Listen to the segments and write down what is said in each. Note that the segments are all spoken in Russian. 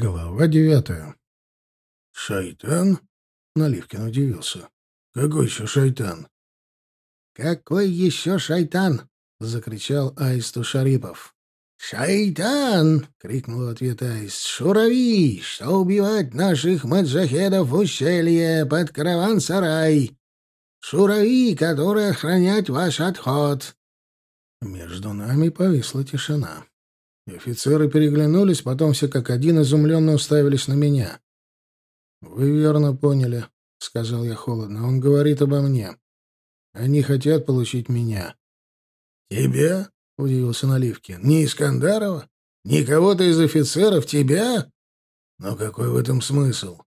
Глава девятая. «Шайтан?» — Наливкин удивился. «Какой еще шайтан?» «Какой еще шайтан?» — закричал Аисту Шарипов. «Шайтан!» — крикнул в ответ Аист. «Шурави! Что убивать наших маджахедов в ущелье под караван-сарай! Шурави, который охранять ваш отход!» Между нами повисла тишина. Офицеры переглянулись, потом все как один изумленно уставились на меня. «Вы верно поняли», — сказал я холодно. «Он говорит обо мне. Они хотят получить меня». «Тебя?» — удивился Наливкин. «Не Искандарова? Не кого-то из офицеров? Тебя? Но какой в этом смысл?»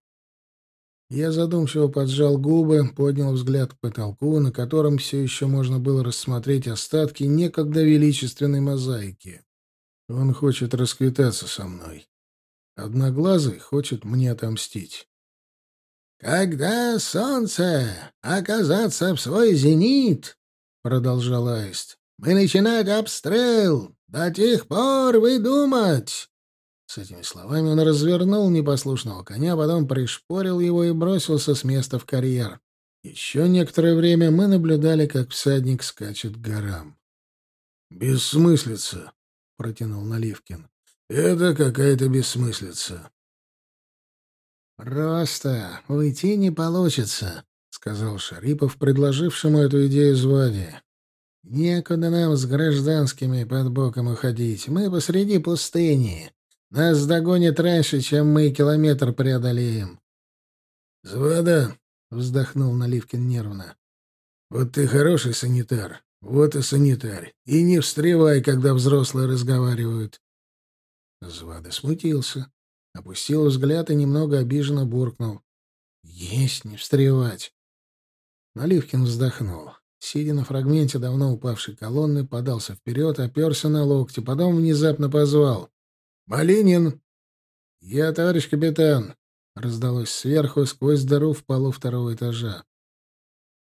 Я задумчиво поджал губы, поднял взгляд к потолку, на котором все еще можно было рассмотреть остатки некогда величественной мозаики. Он хочет расквитаться со мной. Одноглазый хочет мне отомстить. «Когда солнце оказаться в свой зенит, — продолжал Аист, — мы начинать обстрел. До тех пор вы думать!» С этими словами он развернул непослушного коня, потом пришпорил его и бросился с места в карьер. Еще некоторое время мы наблюдали, как всадник скачет к горам. «Бессмыслица!» Протянул Наливкин. Это какая-то бессмыслица. Просто уйти не получится, сказал Шарипов, предложившему эту идею Звади. Некуда нам с гражданскими под боком уходить. Мы посреди пустыни. Нас догонят раньше, чем мы километр преодолеем. Звада, вздохнул Наливкин нервно. Вот ты хороший санитар. Вот и санитарь. И не встревай, когда взрослые разговаривают. Звада смутился, опустил взгляд и немного обиженно буркнул. Есть не встревать. Наливкин вздохнул. Сидя на фрагменте давно упавшей колонны, подался вперед, оперся на локти, потом внезапно позвал. «Малинин!» «Я, товарищ капитан!» — раздалось сверху сквозь дыру в полу второго этажа.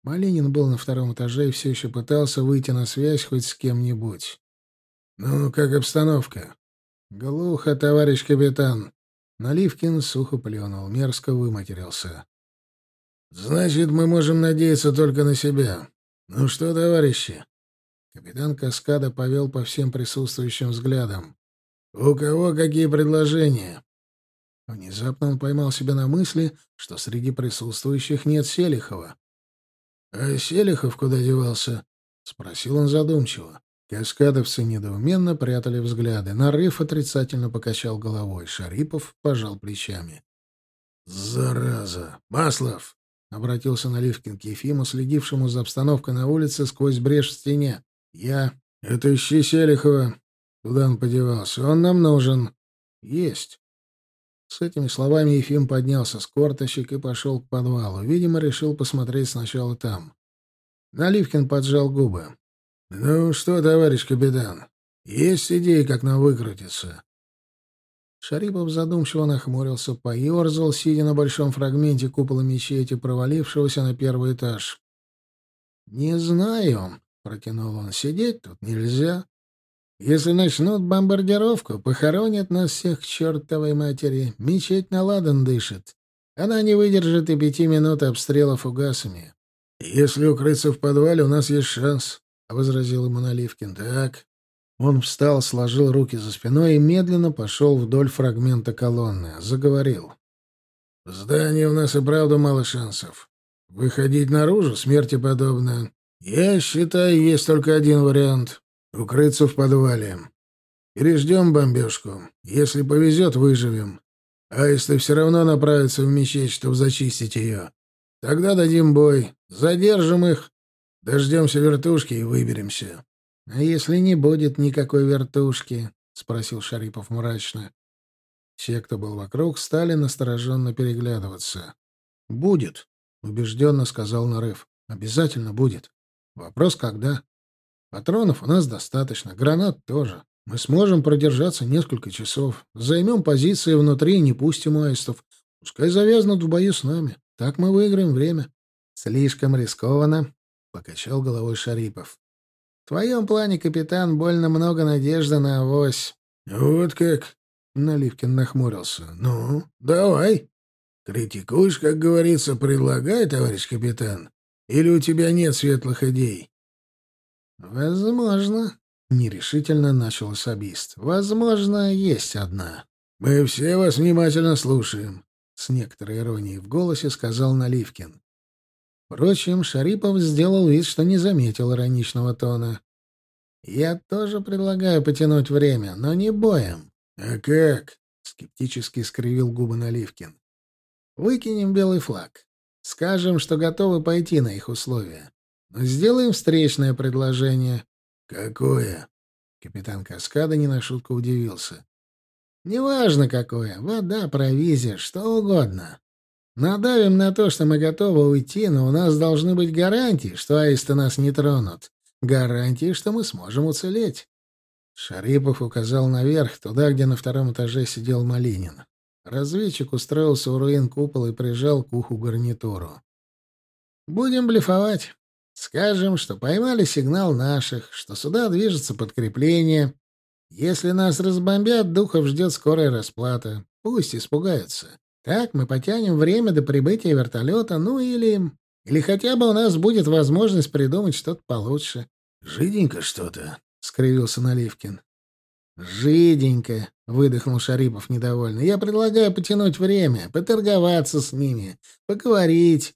Малинин был на втором этаже и все еще пытался выйти на связь хоть с кем-нибудь. «Ну, как обстановка?» «Глухо, товарищ капитан». Наливкин сухо плюнул, мерзко выматерился. «Значит, мы можем надеяться только на себя. Ну что, товарищи?» Капитан Каскада повел по всем присутствующим взглядам. «У кого какие предложения?» Внезапно он поймал себя на мысли, что среди присутствующих нет Селихова. «А Селихов куда девался?» — спросил он задумчиво. Каскадовцы недоуменно прятали взгляды. Нарыв отрицательно покачал головой. Шарипов пожал плечами. «Зараза! Маслов!» — обратился Наливкин к Ефиму, следившему за обстановкой на улице сквозь брешь в стене. «Я... Это ищи Селихова. Куда он подевался? Он нам нужен». «Есть». С этими словами Ефим поднялся с корточек и пошел к подвалу. Видимо, решил посмотреть сначала там. Наливкин поджал губы. «Ну что, товарищ капитан, есть идеи, как нам выкрутиться?» Шарипов задумчиво нахмурился, поерзал, сидя на большом фрагменте купола мечети, провалившегося на первый этаж. «Не знаю», — протянул он, — «сидеть тут нельзя. Если начнут бомбардировку, похоронят нас всех к чертовой матери. Мечеть на ладан дышит. Она не выдержит и пяти минут обстрела фугасами. — Если укрыться в подвале, у нас есть шанс, — возразил ему Наливкин. — Так. Он встал, сложил руки за спиной и медленно пошел вдоль фрагмента колонны. Заговорил. — В здании у нас и правда мало шансов. Выходить наружу смерти подобно. Я считаю, есть только один вариант Укрыться в подвале. Переждем бомбежку. Если повезет, выживем. Аисты все равно направятся в мечеть, чтобы зачистить ее. Тогда дадим бой. Задержим их. Дождемся вертушки и выберемся. — А если не будет никакой вертушки? — спросил Шарипов мрачно. Все, кто был вокруг, стали настороженно переглядываться. — Будет, — убежденно сказал Нарыв. — Обязательно будет. Вопрос, когда? Патронов у нас достаточно, гранат тоже. Мы сможем продержаться несколько часов. Займем позиции внутри и не пустим аистов. Пускай завязнут в бою с нами. Так мы выиграем время. Слишком рискованно, — покачал головой Шарипов. В твоем плане, капитан, больно много надежды на авось. Вот как? Наливкин нахмурился. «Ну, давай. Критикуешь, как говорится, предлагай, товарищ капитан. Или у тебя нет светлых идей?» «Возможно», — нерешительно начал особист. «Возможно, есть одна». «Мы все вас внимательно слушаем», — с некоторой иронией в голосе сказал Наливкин. Впрочем, Шарипов сделал вид, что не заметил ироничного тона. «Я тоже предлагаю потянуть время, но не боем». «А как?» — скептически скривил губы Наливкин. «Выкинем белый флаг. Скажем, что готовы пойти на их условия. Но сделаем встречное предложение». «Какое?» Капитан Каскада не на шутку удивился. «Неважно какое. Вода, провизия, что угодно. Надавим на то, что мы готовы уйти, но у нас должны быть гарантии, что аисты нас не тронут. Гарантии, что мы сможем уцелеть. Шарипов указал наверх, туда, где на втором этаже сидел Малинин. Разведчик устроился у руин купола и прижал к уху гарнитуру. «Будем блефовать. Скажем, что поймали сигнал наших, что сюда движется подкрепление. Если нас разбомбят, духов ждет скорая расплата. Пусть испугаются. Так мы потянем время до прибытия вертолета, ну или... Или хотя бы у нас будет возможность придумать что-то получше. — Жиденько что-то, — скривился Наливкин. — Жиденько, — выдохнул Шарипов недовольно. — Я предлагаю потянуть время, поторговаться с ними, поговорить.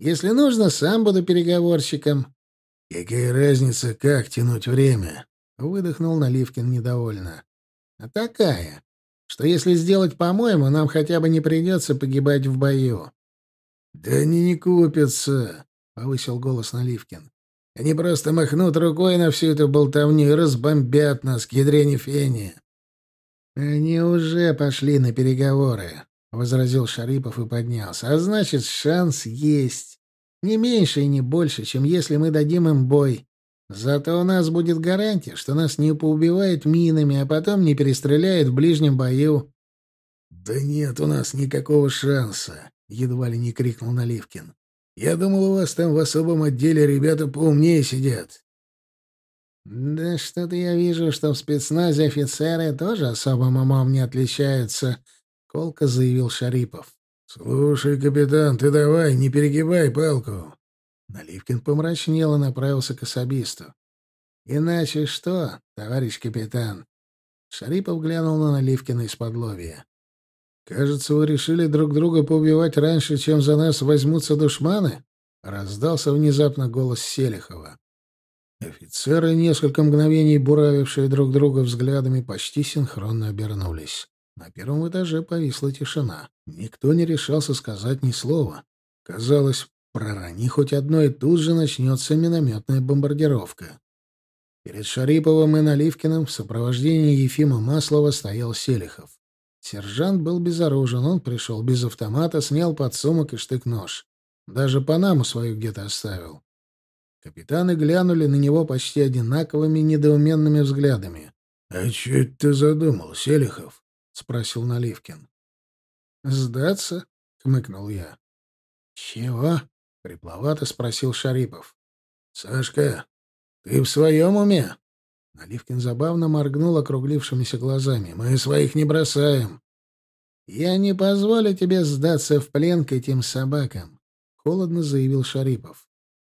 Если нужно, сам буду переговорщиком. — Какая разница, как тянуть время? — выдохнул Наливкин недовольно. — А такая что если сделать по-моему, нам хотя бы не придется погибать в бою. — Да они не купятся, — повысил голос Наливкин. — Они просто махнут рукой на всю эту болтовню и разбомбят нас к ядрене фени. — Они уже пошли на переговоры, — возразил Шарипов и поднялся. — А значит, шанс есть. Не меньше и не больше, чем если мы дадим им бой. Зато у нас будет гарантия, что нас не поубивают минами, а потом не перестреляют в ближнем бою. — Да нет у нас никакого шанса, — едва ли не крикнул Наливкин. — Я думал, у вас там в особом отделе ребята поумнее сидят. — Да что-то я вижу, что в спецназе офицеры тоже особым умом не отличаются, — колко заявил Шарипов. — Слушай, капитан, ты давай, не перегибай палку. Наливкин помрачнел и направился к особисту. «Иначе что, товарищ капитан?» Шарипов глянул на Наливкина из-под. «Кажется, вы решили друг друга поубивать раньше, чем за нас возьмутся душманы?» — раздался внезапно голос Селихова. Офицеры, несколько мгновений буравившие друг друга взглядами, почти синхронно обернулись. На первом этаже повисла тишина. Никто не решался сказать ни слова. Казалось, Пророни хоть одно, и тут же начнется минометная бомбардировка. Перед Шариповым и Наливкиным в сопровождении Ефима Маслова стоял Селихов. Сержант был безоружен, он пришел без автомата, снял подсумок и штык-нож. Даже панаму свою где-то оставил. Капитаны глянули на него почти одинаковыми недоуменными взглядами. — А что это ты задумал, Селихов? — спросил Наливкин. — Сдаться? — хмыкнул я. — Чего? — хрипловато спросил Шарипов. — Сашка, ты в своем уме? Наливкин забавно моргнул округлившимися глазами. — Мы своих не бросаем. — Я не позволю тебе сдаться в плен к этим собакам, — холодно заявил Шарипов.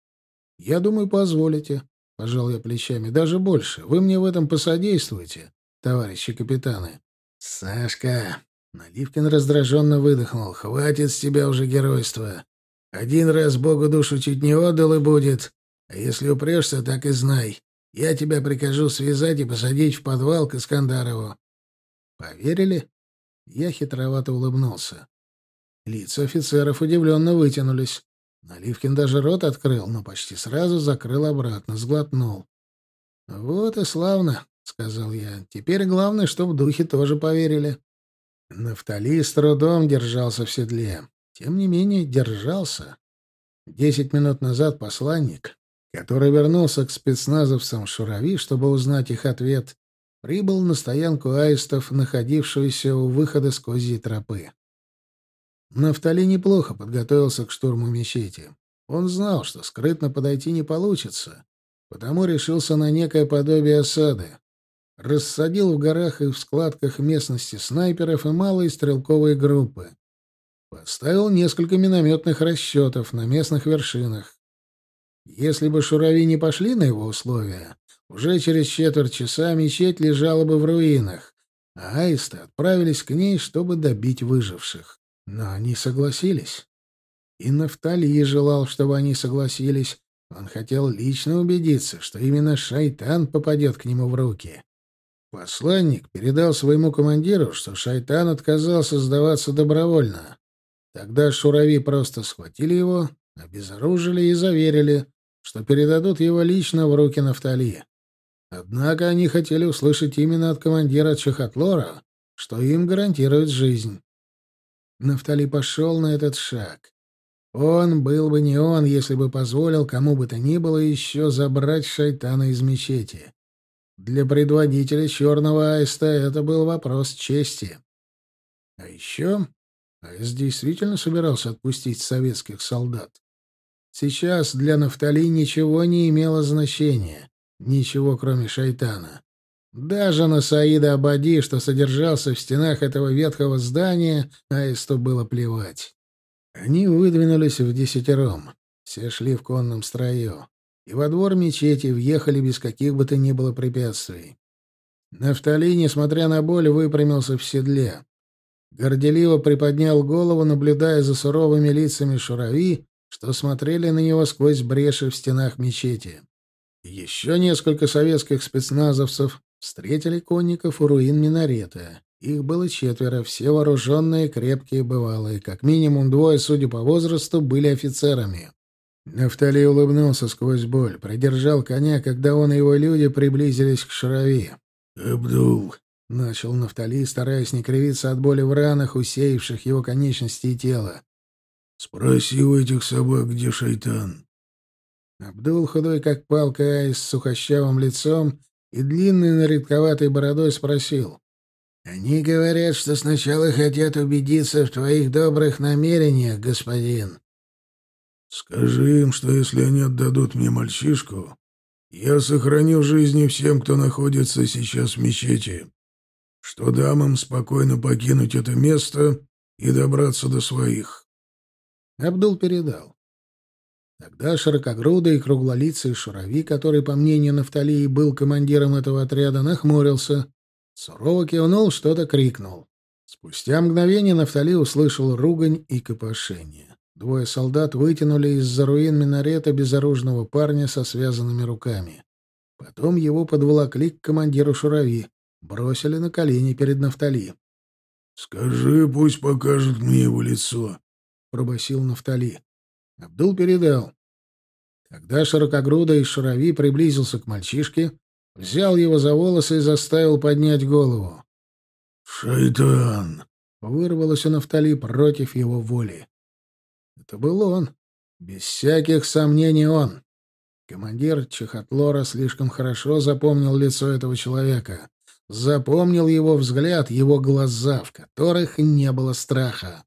— Я думаю, позволите, — пожал я плечами. — Даже больше. Вы мне в этом посодействуете, товарищи капитаны. — Сашка! — Наливкин раздраженно выдохнул. — Хватит с тебя уже геройства. Один раз Богу душу чуть не отдал и будет. А если упрешься, так и знай. Я тебя прикажу связать и посадить в подвал к Искандарову. Поверили? Я хитровато улыбнулся. Лица офицеров удивленно вытянулись. Наливкин даже рот открыл, но почти сразу закрыл обратно, сглотнул. «Вот и славно», — сказал я. «Теперь главное, чтобы в духе тоже поверили». Нафтали с трудом держался в седле. Тем не менее, держался. Десять минут назад посланник, который вернулся к спецназовцам Шурави, чтобы узнать их ответ, прибыл на стоянку аистов, находившуюся у выхода с козьей тропы. Нафтали неплохо подготовился к штурму мечети. Он знал, что скрытно подойти не получится, потому решился на некое подобие осады. Рассадил в горах и в складках местности снайперов и малые стрелковые группы. Поставил несколько минометных расчетов на местных вершинах. Если бы шурави не пошли на его условия, уже через четверть часа мечеть лежала бы в руинах, а аисты отправились к ней, чтобы добить выживших. Но они согласились. И Нафтали желал, чтобы они согласились. Он хотел лично убедиться, что именно шайтан попадет к нему в руки. Посланник передал своему командиру, что шайтан отказался сдаваться добровольно. Тогда шурави просто схватили его, обезоружили и заверили, что передадут его лично в руки Нафтали. Однако они хотели услышать именно от командира Чехотлора, что им гарантирует жизнь. Нафтали пошел на этот шаг. Он был бы не он, если бы позволил кому бы то ни было еще забрать шайтана из мечети. Для предводителя черного аиста это был вопрос чести. А еще Аист действительно собирался отпустить советских солдат. Сейчас для Нафтали ничего не имело значения. Ничего, кроме шайтана. Даже на Саида Абади, что содержался в стенах этого ветхого здания, Аисту было плевать. Они выдвинулись в десятером. Все шли в конном строю. И во двор мечети въехали без каких бы то ни было препятствий. Нафтали, несмотря на боль, выпрямился в седле. Горделиво приподнял голову, наблюдая за суровыми лицами шурави, что смотрели на него сквозь бреши в стенах мечети. Еще несколько советских спецназовцев встретили конников у руин минарета. Их было четверо, все вооруженные, крепкие, бывалые. Как минимум двое, судя по возрасту, были офицерами. Нафтали улыбнулся сквозь боль, придержал коня, когда он и его люди приблизились к Шарави. «Абдул», — начал Нафтали, стараясь не кривиться от боли в ранах, усеявших его конечности и тело. «Спроси у этих собак, где шайтан». Абдул, худой как палка Айс, с сухощавым лицом и длинной наредковатой бородой, спросил. «Они говорят, что сначала хотят убедиться в твоих добрых намерениях, господин». «Скажи им, что если они отдадут мне мальчишку, я сохраню жизни всем, кто находится сейчас в мечети, что дам им спокойно покинуть это место и добраться до своих». Абдул передал. Тогда широкогрудый и круглолицый Шурави, который, по мнению Нафталии, был командиром этого отряда, нахмурился Сурово кивнул, что-то крикнул. Спустя мгновение Нафтали услышал ругань и копошение. Двое солдат вытянули из-за руин минарета безоружного парня со связанными руками. Потом его подволокли к командиру Шурави, бросили на колени перед Нафтали. «Скажи, пусть покажет мне его лицо», — пробасил Нафтали. Абдул передал. Когда широкогрудый Шурави приблизился к мальчишке, Взял его за волосы и заставил поднять голову. «Шайтан!» — вырвалось у Нафтали против его воли. Это был он. Без всяких сомнений он. Командир Чехотлора слишком хорошо запомнил лицо этого человека. Запомнил его взгляд, его глаза, в которых не было страха.